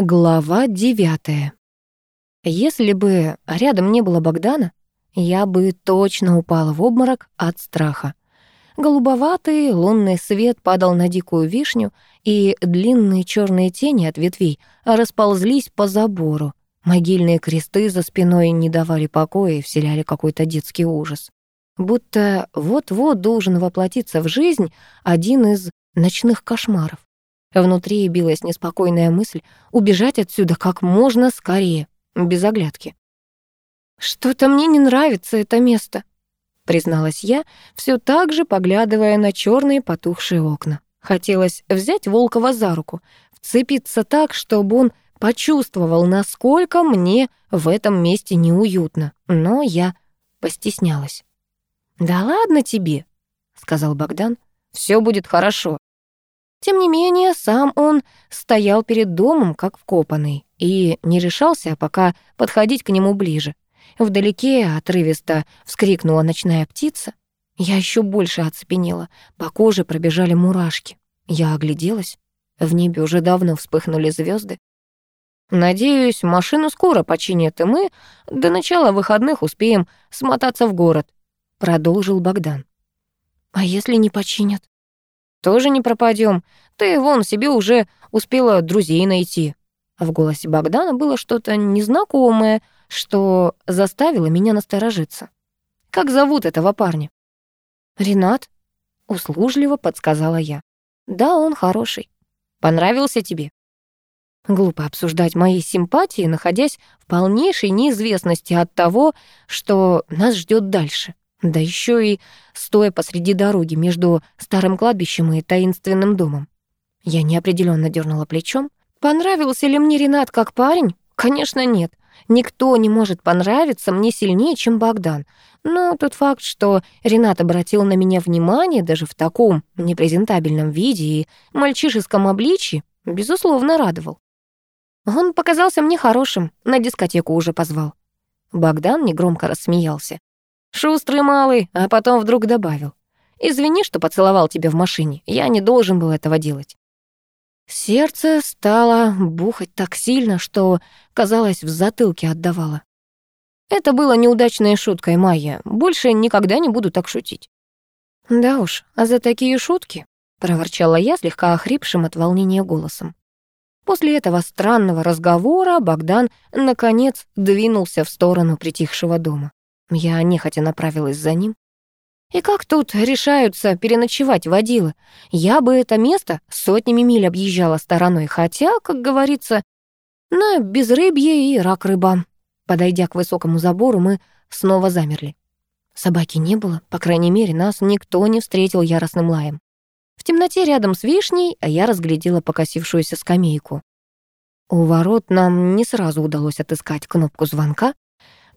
Глава 9. Если бы рядом не было Богдана, я бы точно упала в обморок от страха. Голубоватый лунный свет падал на дикую вишню, и длинные черные тени от ветвей расползлись по забору. Могильные кресты за спиной не давали покоя и вселяли какой-то детский ужас. Будто вот-вот должен воплотиться в жизнь один из ночных кошмаров. Внутри билась неспокойная мысль убежать отсюда как можно скорее, без оглядки. «Что-то мне не нравится это место», — призналась я, все так же поглядывая на черные потухшие окна. Хотелось взять Волкова за руку, вцепиться так, чтобы он почувствовал, насколько мне в этом месте неуютно. Но я постеснялась. «Да ладно тебе», — сказал Богдан. «Все будет хорошо. Тем не менее, сам он стоял перед домом, как вкопанный, и не решался пока подходить к нему ближе. Вдалеке отрывисто вскрикнула ночная птица. Я еще больше оцепенела, по коже пробежали мурашки. Я огляделась. В небе уже давно вспыхнули звезды. «Надеюсь, машину скоро починят, и мы до начала выходных успеем смотаться в город», — продолжил Богдан. «А если не починят?» тоже не пропадем. Ты вон себе уже успела друзей найти». А В голосе Богдана было что-то незнакомое, что заставило меня насторожиться. «Как зовут этого парня?» «Ренат», — услужливо подсказала я. «Да, он хороший. Понравился тебе?» Глупо обсуждать мои симпатии, находясь в полнейшей неизвестности от того, что нас ждет дальше. Да еще и стоя посреди дороги между старым кладбищем и таинственным домом. Я неопределенно дернула плечом. Понравился ли мне Ренат как парень? Конечно, нет. Никто не может понравиться мне сильнее, чем Богдан. Но тот факт, что Ренат обратил на меня внимание даже в таком непрезентабельном виде и мальчишеском обличье, безусловно, радовал. Он показался мне хорошим, на дискотеку уже позвал. Богдан негромко рассмеялся. Шустрый малый, а потом вдруг добавил. «Извини, что поцеловал тебя в машине. Я не должен был этого делать». Сердце стало бухать так сильно, что, казалось, в затылке отдавало. Это было неудачной шуткой, Майя. Больше никогда не буду так шутить. «Да уж, а за такие шутки?» — проворчала я слегка охрипшим от волнения голосом. После этого странного разговора Богдан, наконец, двинулся в сторону притихшего дома. Я нехотя направилась за ним. И как тут решаются переночевать водила? Я бы это место сотнями миль объезжала стороной, хотя, как говорится, на безрыбье и рак рыба. Подойдя к высокому забору, мы снова замерли. Собаки не было, по крайней мере, нас никто не встретил яростным лаем. В темноте рядом с вишней я разглядела покосившуюся скамейку. У ворот нам не сразу удалось отыскать кнопку звонка,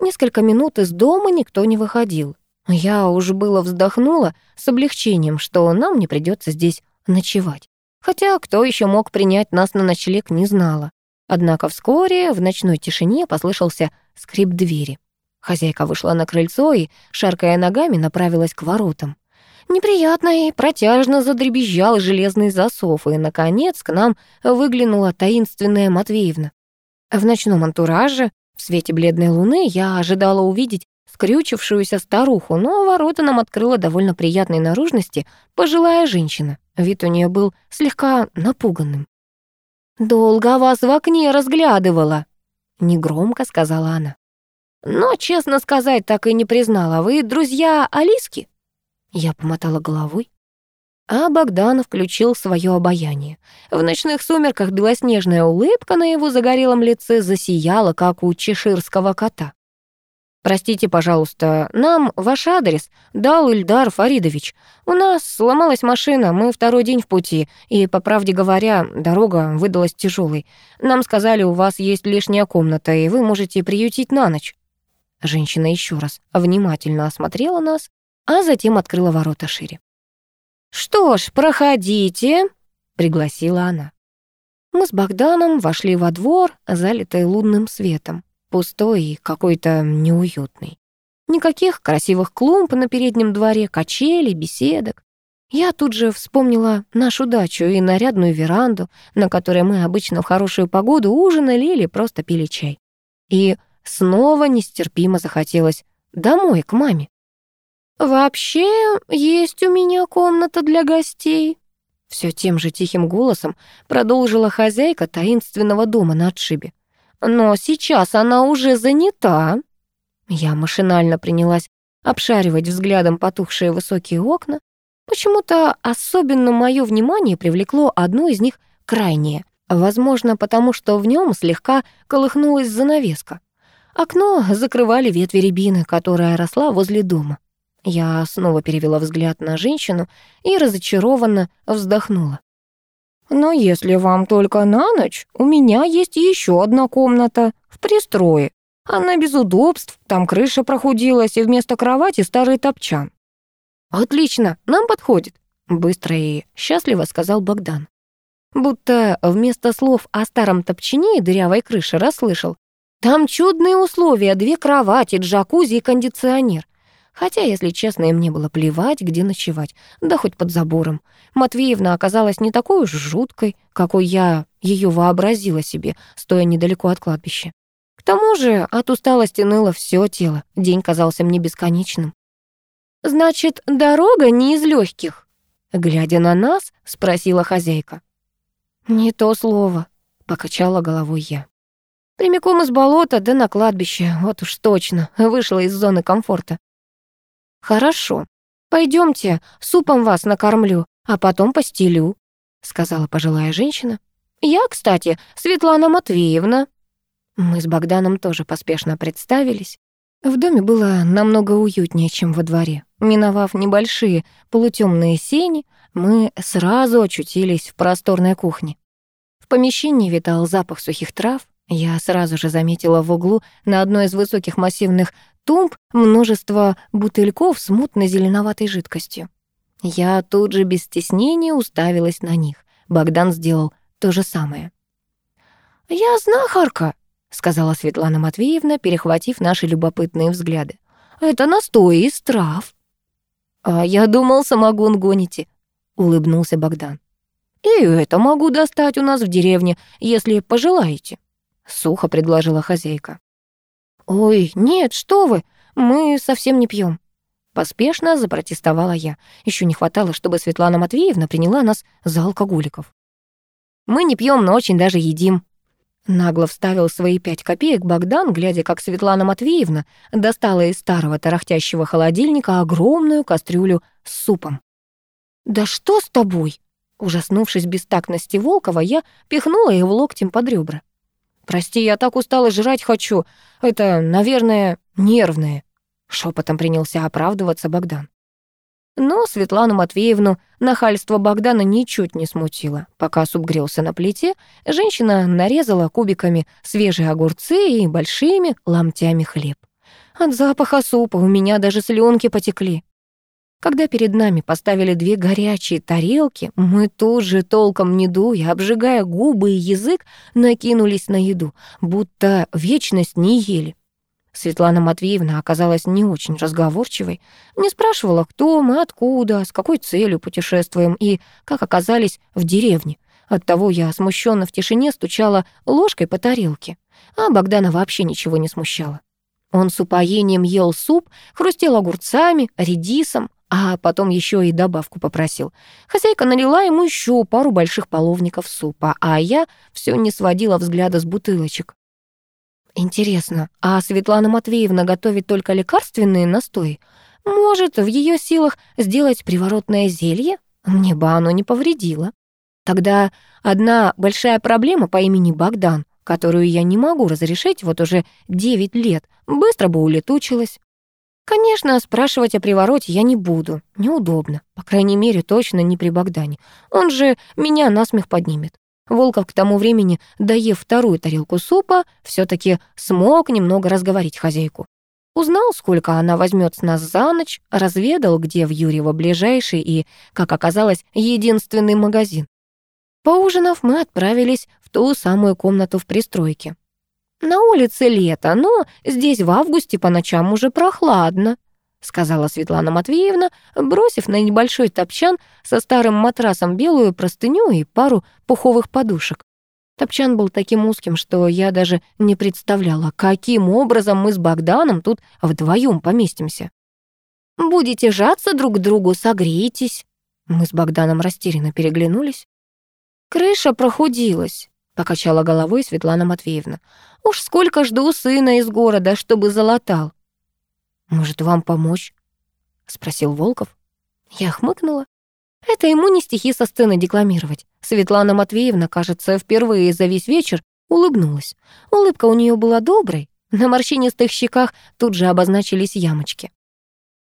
Несколько минут из дома никто не выходил. Я уж было вздохнула с облегчением, что нам не придется здесь ночевать. Хотя кто еще мог принять нас на ночлег, не знала. Однако вскоре в ночной тишине послышался скрип двери. Хозяйка вышла на крыльцо и, шаркая ногами, направилась к воротам. Неприятно и протяжно задребезжал железный засов, и, наконец, к нам выглянула таинственная Матвеевна. В ночном антураже в свете бледной луны я ожидала увидеть скрючившуюся старуху, но ворота нам открыла довольно приятной наружности пожилая женщина. Вид у нее был слегка напуганным. «Долго вас в окне разглядывала», — негромко сказала она. «Но, честно сказать, так и не признала. Вы друзья Алиски?» Я помотала головой. А Богдан включил свое обаяние. В ночных сумерках белоснежная улыбка на его загорелом лице засияла, как у чеширского кота. «Простите, пожалуйста, нам ваш адрес дал Ильдар Фаридович. У нас сломалась машина, мы второй день в пути, и, по правде говоря, дорога выдалась тяжелой. Нам сказали, у вас есть лишняя комната, и вы можете приютить на ночь». Женщина еще раз внимательно осмотрела нас, а затем открыла ворота шире. «Что ж, проходите», — пригласила она. Мы с Богданом вошли во двор, залитый лунным светом, пустой и какой-то неуютный. Никаких красивых клумб на переднем дворе, качелей, беседок. Я тут же вспомнила нашу дачу и нарядную веранду, на которой мы обычно в хорошую погоду ужинали или просто пили чай. И снова нестерпимо захотелось домой, к маме. «Вообще, есть у меня комната для гостей». Все тем же тихим голосом продолжила хозяйка таинственного дома на отшибе. «Но сейчас она уже занята». Я машинально принялась обшаривать взглядом потухшие высокие окна. Почему-то особенно мое внимание привлекло одно из них крайнее. Возможно, потому что в нем слегка колыхнулась занавеска. Окно закрывали ветви рябины, которая росла возле дома. Я снова перевела взгляд на женщину и разочарованно вздохнула. «Но если вам только на ночь, у меня есть еще одна комната в пристрое. Она без удобств, там крыша прохудилась, и вместо кровати старый топчан». «Отлично, нам подходит», — быстро и счастливо сказал Богдан. Будто вместо слов о старом топчине и дырявой крыше расслышал. «Там чудные условия, две кровати, джакузи и кондиционер. Хотя, если честно, им не было плевать, где ночевать, да хоть под забором. Матвеевна оказалась не такой уж жуткой, какой я ее вообразила себе, стоя недалеко от кладбища. К тому же от усталости ныло все тело, день казался мне бесконечным. «Значит, дорога не из легких? глядя на нас, спросила хозяйка. «Не то слово», — покачала головой я. Прямиком из болота, да на кладбище, вот уж точно, вышла из зоны комфорта. «Хорошо, пойдемте, супом вас накормлю, а потом постелю», — сказала пожилая женщина. «Я, кстати, Светлана Матвеевна». Мы с Богданом тоже поспешно представились. В доме было намного уютнее, чем во дворе. Миновав небольшие полутемные сени, мы сразу очутились в просторной кухне. В помещении витал запах сухих трав. Я сразу же заметила в углу на одной из высоких массивных тумб множество бутыльков с мутно-зеленоватой жидкостью. Я тут же без стеснения уставилась на них. Богдан сделал то же самое. «Я знахарка», — сказала Светлана Матвеевна, перехватив наши любопытные взгляды. «Это настой из трав». «А я думал, самогон гоните», — улыбнулся Богдан. «И это могу достать у нас в деревне, если пожелаете», — сухо предложила хозяйка. «Ой, нет, что вы! Мы совсем не пьем!» Поспешно запротестовала я. Еще не хватало, чтобы Светлана Матвеевна приняла нас за алкоголиков. «Мы не пьем, но очень даже едим», Нагло вставил свои пять копеек Богдан, глядя, как Светлана Матвеевна достала из старого тарахтящего холодильника огромную кастрюлю с супом. «Да что с тобой?» Ужаснувшись бестактности Волкова, я пихнула его локтем под ребра. Прости, я так устала, жрать хочу. Это, наверное, нервное. Шепотом принялся оправдываться Богдан. Но Светлану Матвеевну нахальство Богдана ничуть не смутило. Пока суп грелся на плите, женщина нарезала кубиками свежие огурцы и большими ломтями хлеб. От запаха супа у меня даже слюнки потекли. Когда перед нами поставили две горячие тарелки, мы тут же толком не дуя, обжигая губы и язык, накинулись на еду, будто вечность не ели. Светлана Матвеевна оказалась не очень разговорчивой, не спрашивала, кто мы, откуда, с какой целью путешествуем и как оказались в деревне. Оттого я смущенно в тишине стучала ложкой по тарелке, а Богдана вообще ничего не смущало. Он с упоением ел суп, хрустел огурцами, редисом, а потом еще и добавку попросил. Хозяйка налила ему еще пару больших половников супа, а я все не сводила взгляда с бутылочек. Интересно, а Светлана Матвеевна готовит только лекарственные настои? Может, в ее силах сделать приворотное зелье? Мне бы оно не повредило. Тогда одна большая проблема по имени Богдан, которую я не могу разрешить вот уже девять лет, быстро бы улетучилась. Конечно, спрашивать о привороте я не буду. Неудобно. По крайней мере, точно не при Богдане. Он же меня насмех поднимет. Волков к тому времени, доев вторую тарелку супа, все таки смог немного разговорить хозяйку. Узнал, сколько она возьмет с нас за ночь, разведал, где в Юрьево ближайший и, как оказалось, единственный магазин. Поужинав, мы отправились в ту самую комнату в пристройке. «На улице лето, но здесь в августе по ночам уже прохладно», сказала Светлана Матвеевна, бросив на небольшой топчан со старым матрасом белую простыню и пару пуховых подушек. Топчан был таким узким, что я даже не представляла, каким образом мы с Богданом тут вдвоем поместимся. «Будете жаться друг к другу, согрейтесь». Мы с Богданом растерянно переглянулись. «Крыша прохудилась», покачала головой Светлана Матвеевна. «Уж сколько жду сына из города, чтобы залатал». «Может, вам помочь?» — спросил Волков. Я хмыкнула. Это ему не стихи со сцены декламировать. Светлана Матвеевна, кажется, впервые за весь вечер улыбнулась. Улыбка у нее была доброй. На морщинистых щеках тут же обозначились ямочки.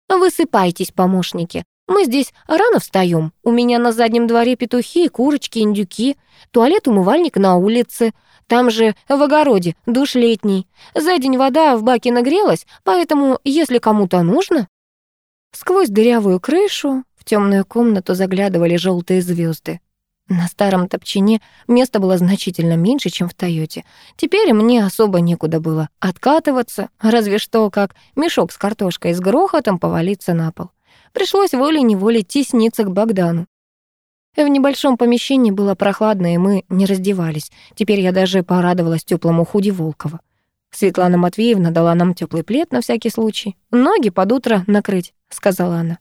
«Высыпайтесь, помощники. Мы здесь рано встаем. У меня на заднем дворе петухи, курочки, индюки, туалет-умывальник на улице. Там же в огороде душ летний. За день вода в баке нагрелась, поэтому, если кому-то нужно...» Сквозь дырявую крышу в темную комнату заглядывали желтые звезды. На старом топчине места было значительно меньше, чем в Тойоте. Теперь мне особо некуда было откатываться, разве что как мешок с картошкой с грохотом повалиться на пол. Пришлось волей-неволей тесниться к Богдану. В небольшом помещении было прохладно, и мы не раздевались. Теперь я даже порадовалась теплому худи Волкова. Светлана Матвеевна дала нам теплый плед на всякий случай. «Ноги под утро накрыть», — сказала она.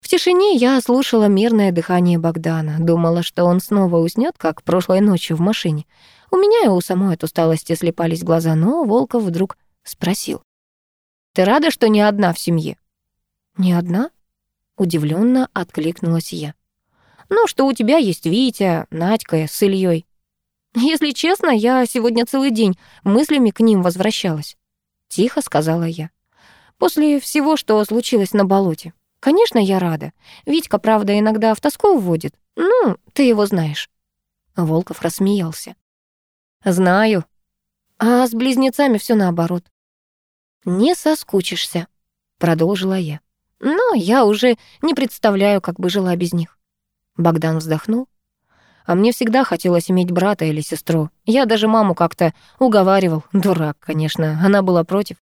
В тишине я слушала мирное дыхание Богдана, думала, что он снова уснет, как прошлой ночью в машине. У меня и у самой от усталости слепались глаза, но Волков вдруг спросил. «Ты рада, что не одна в семье?» «Не одна?» — удивленно откликнулась я. «Ну, что у тебя есть Витя, Надька с Ильей. Если честно, я сегодня целый день мыслями к ним возвращалась», — тихо сказала я. «После всего, что случилось на болоте. Конечно, я рада. Витька, правда, иногда в тоску вводит. Ну, ты его знаешь». Волков рассмеялся. «Знаю. А с близнецами все наоборот». «Не соскучишься», — продолжила я но я уже не представляю, как бы жила без них». Богдан вздохнул. «А мне всегда хотелось иметь брата или сестру. Я даже маму как-то уговаривал. Дурак, конечно, она была против.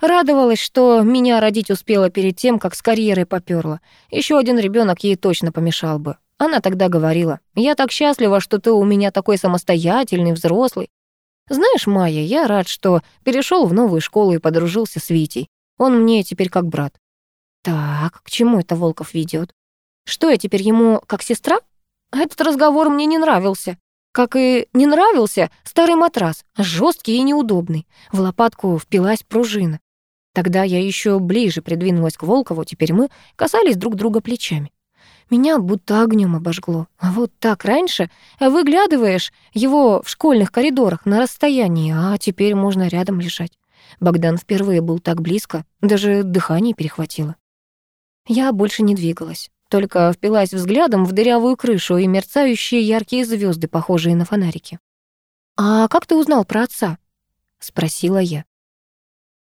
Радовалась, что меня родить успела перед тем, как с карьерой попёрла. Еще один ребенок ей точно помешал бы. Она тогда говорила, «Я так счастлива, что ты у меня такой самостоятельный, взрослый. Знаешь, Майя, я рад, что перешел в новую школу и подружился с Витей. Он мне теперь как брат. Так, к чему это Волков ведет? Что я теперь ему как сестра? Этот разговор мне не нравился. Как и не нравился старый матрас, жесткий и неудобный. В лопатку впилась пружина. Тогда я еще ближе придвинулась к Волкову, теперь мы касались друг друга плечами. Меня будто огнем обожгло. А вот так раньше выглядываешь его в школьных коридорах на расстоянии, а теперь можно рядом лежать. Богдан впервые был так близко, даже дыхание перехватило. Я больше не двигалась, только впилась взглядом в дырявую крышу и мерцающие яркие звезды, похожие на фонарики. «А как ты узнал про отца?» — спросила я.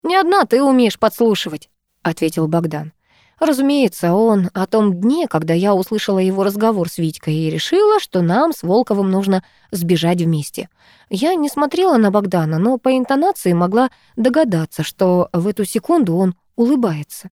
«Не одна ты умеешь подслушивать», — ответил Богдан. Разумеется, он о том дне, когда я услышала его разговор с Витькой и решила, что нам с Волковым нужно сбежать вместе. Я не смотрела на Богдана, но по интонации могла догадаться, что в эту секунду он улыбается.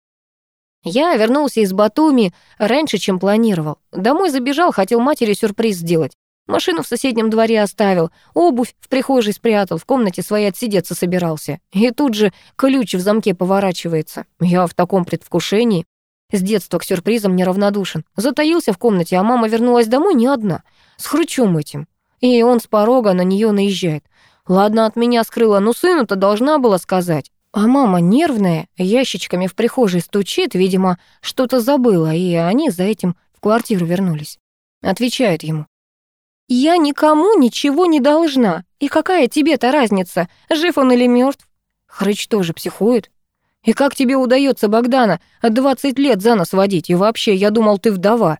Я вернулся из Батуми раньше, чем планировал. Домой забежал, хотел матери сюрприз сделать. Машину в соседнем дворе оставил, обувь в прихожей спрятал, в комнате своей отсидеться собирался. И тут же ключ в замке поворачивается. Я в таком предвкушении. С детства к сюрпризам неравнодушен. Затаился в комнате, а мама вернулась домой не одна. С хрычом этим. И он с порога на нее наезжает. Ладно, от меня скрыла, но сыну-то должна была сказать. А мама нервная, ящичками в прихожей стучит, видимо, что-то забыла, и они за этим в квартиру вернулись. Отвечает ему. «Я никому ничего не должна. И какая тебе-то разница, жив он или мертв? Хрыч тоже психует. «И как тебе удается, Богдана, 20 лет за нас водить? И вообще, я думал, ты вдова».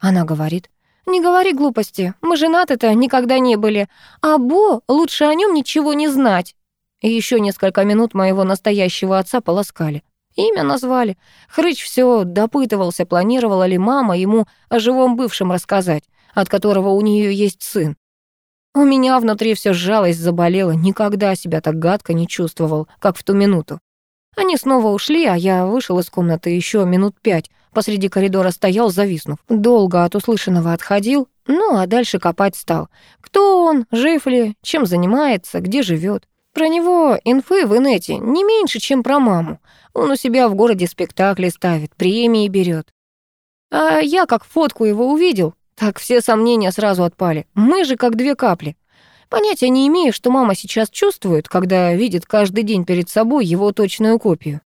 Она говорит. «Не говори глупости. Мы женаты-то никогда не были. А Бо лучше о нем ничего не знать». И еще несколько минут моего настоящего отца полоскали. Имя назвали. Хрыч все допытывался, планировала ли мама ему о живом бывшем рассказать, от которого у нее есть сын. У меня внутри все сжалось, заболело, никогда себя так гадко не чувствовал, как в ту минуту. Они снова ушли, а я вышел из комнаты еще минут пять, посреди коридора стоял, зависнув. Долго от услышанного отходил, ну а дальше копать стал. Кто он, жив ли, чем занимается, где живет. Про него инфы в инете не меньше, чем про маму. Он у себя в городе спектакли ставит, премии берет. А я как фотку его увидел, так все сомнения сразу отпали. Мы же как две капли. Понятия не имею, что мама сейчас чувствует, когда видит каждый день перед собой его точную копию.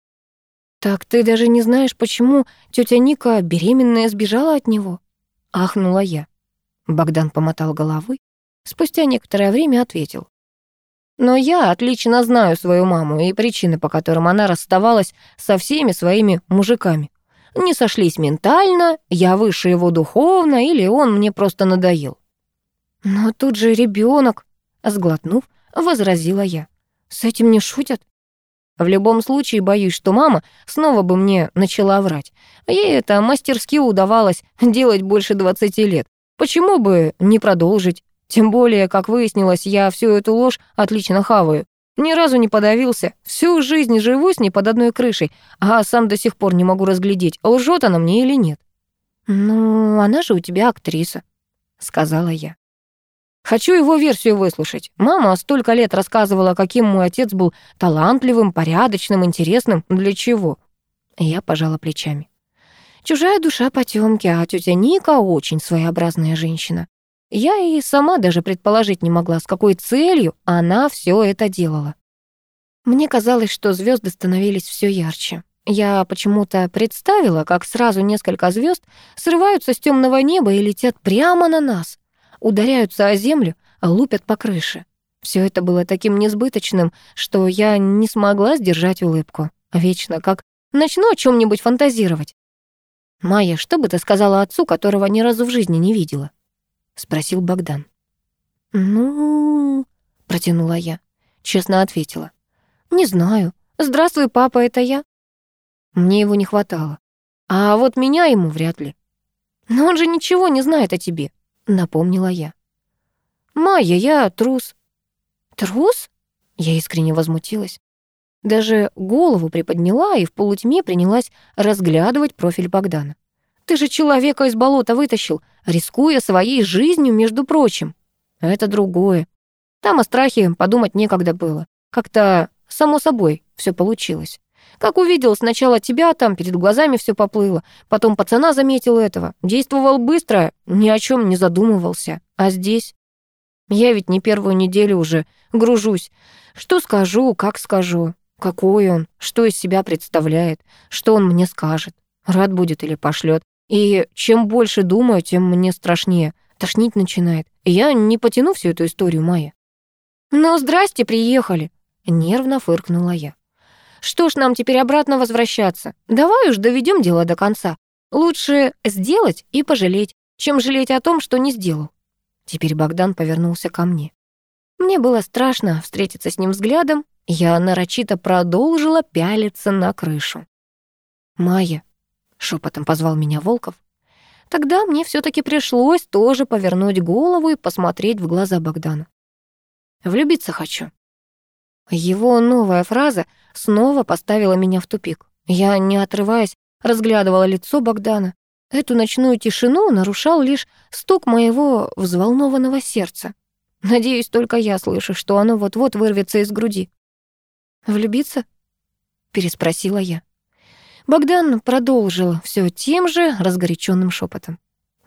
Так ты даже не знаешь, почему тетя Ника беременная сбежала от него? Ахнула я. Богдан помотал головой. Спустя некоторое время ответил. Но я отлично знаю свою маму и причины, по которым она расставалась со всеми своими мужиками. Не сошлись ментально, я выше его духовно, или он мне просто надоел. Но тут же ребенок, сглотнув, возразила я. С этим не шутят. В любом случае, боюсь, что мама снова бы мне начала врать. Ей это мастерски удавалось делать больше 20 лет. Почему бы не продолжить? Тем более, как выяснилось, я всю эту ложь отлично хаваю. Ни разу не подавился. Всю жизнь живу с ней под одной крышей, а сам до сих пор не могу разглядеть, лжет она мне или нет. «Ну, она же у тебя актриса», — сказала я. «Хочу его версию выслушать. Мама столько лет рассказывала, каким мой отец был талантливым, порядочным, интересным. Для чего?» Я пожала плечами. «Чужая душа потемки, а тетя Ника очень своеобразная женщина. Я и сама даже предположить не могла, с какой целью она все это делала. Мне казалось, что звезды становились все ярче. Я почему-то представила, как сразу несколько звезд срываются с темного неба и летят прямо на нас, ударяются о землю, лупят по крыше. Все это было таким несбыточным, что я не смогла сдержать улыбку. Вечно как начну о чем нибудь фантазировать. «Майя, что бы ты сказала отцу, которого ни разу в жизни не видела?» — спросил Богдан. «Ну...» — протянула я. Честно ответила. «Не знаю. Здравствуй, папа, это я». Мне его не хватало. А вот меня ему вряд ли. Но он же ничего не знает о тебе, — напомнила я. Майя, я трус. Трус? Я искренне возмутилась. Даже голову приподняла и в полутьме принялась разглядывать профиль Богдана. Ты же человека из болота вытащил, рискуя своей жизнью, между прочим. Это другое. Там о страхе подумать некогда было. Как-то само собой все получилось. Как увидел сначала тебя, там перед глазами все поплыло. Потом пацана заметил этого. Действовал быстро, ни о чем не задумывался. А здесь? Я ведь не первую неделю уже гружусь. Что скажу, как скажу. Какой он, что из себя представляет, что он мне скажет. Рад будет или пошлет. И чем больше думаю, тем мне страшнее. Тошнить начинает. Я не потяну всю эту историю, Майя. «Ну, здрасте, приехали!» — нервно фыркнула я. «Что ж нам теперь обратно возвращаться? Давай уж доведем дело до конца. Лучше сделать и пожалеть, чем жалеть о том, что не сделал». Теперь Богдан повернулся ко мне. Мне было страшно встретиться с ним взглядом. Я нарочито продолжила пялиться на крышу. «Майя, шепотом позвал меня Волков. Тогда мне все-таки пришлось тоже повернуть голову и посмотреть в глаза Богдана. «Влюбиться хочу». Его новая фраза снова поставила меня в тупик. Я, не отрываясь, разглядывала лицо Богдана. Эту ночную тишину нарушал лишь стук моего взволнованного сердца. Надеюсь, только я слышу, что оно вот-вот вырвется из груди. «Влюбиться?» — переспросила я. Богдан продолжил все тем же разгоряченным шепотом.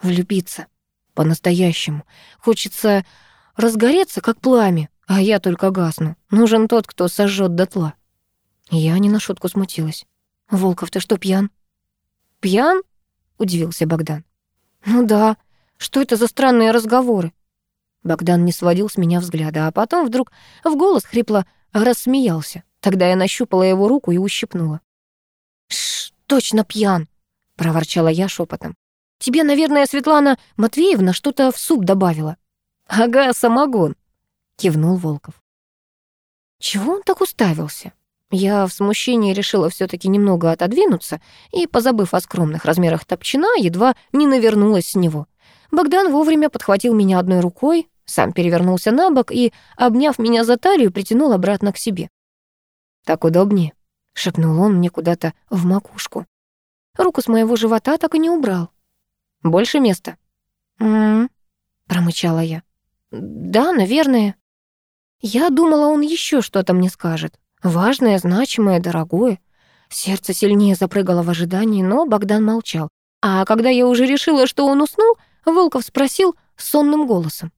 «Влюбиться. По-настоящему. Хочется разгореться, как пламя, а я только гасну. Нужен тот, кто сожжет дотла». Я не на шутку смутилась. «Волков, ты что, пьян?» «Пьян?» — удивился Богдан. «Ну да. Что это за странные разговоры?» Богдан не сводил с меня взгляда, а потом вдруг в голос хрипло рассмеялся. Тогда я нащупала его руку и ущипнула точно пьян!» — проворчала я шепотом. «Тебе, наверное, Светлана Матвеевна что-то в суп добавила». «Ага, самогон!» — кивнул Волков. Чего он так уставился? Я в смущении решила все таки немного отодвинуться и, позабыв о скромных размерах топчина, едва не навернулась с него. Богдан вовремя подхватил меня одной рукой, сам перевернулся на бок и, обняв меня за талию, притянул обратно к себе. «Так удобнее», — шепнул он мне куда-то в макушку. Руку с моего живота так и не убрал. «Больше места?» «М-м-м», промычала я. «Да, наверное». Я думала, он еще что-то мне скажет. Важное, значимое, дорогое. Сердце сильнее запрыгало в ожидании, но Богдан молчал. А когда я уже решила, что он уснул, Волков спросил сонным голосом.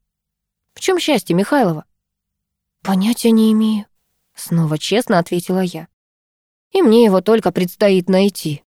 «В чем счастье, Михайлова?» «Понятия не имею», — снова честно ответила я и мне его только предстоит найти.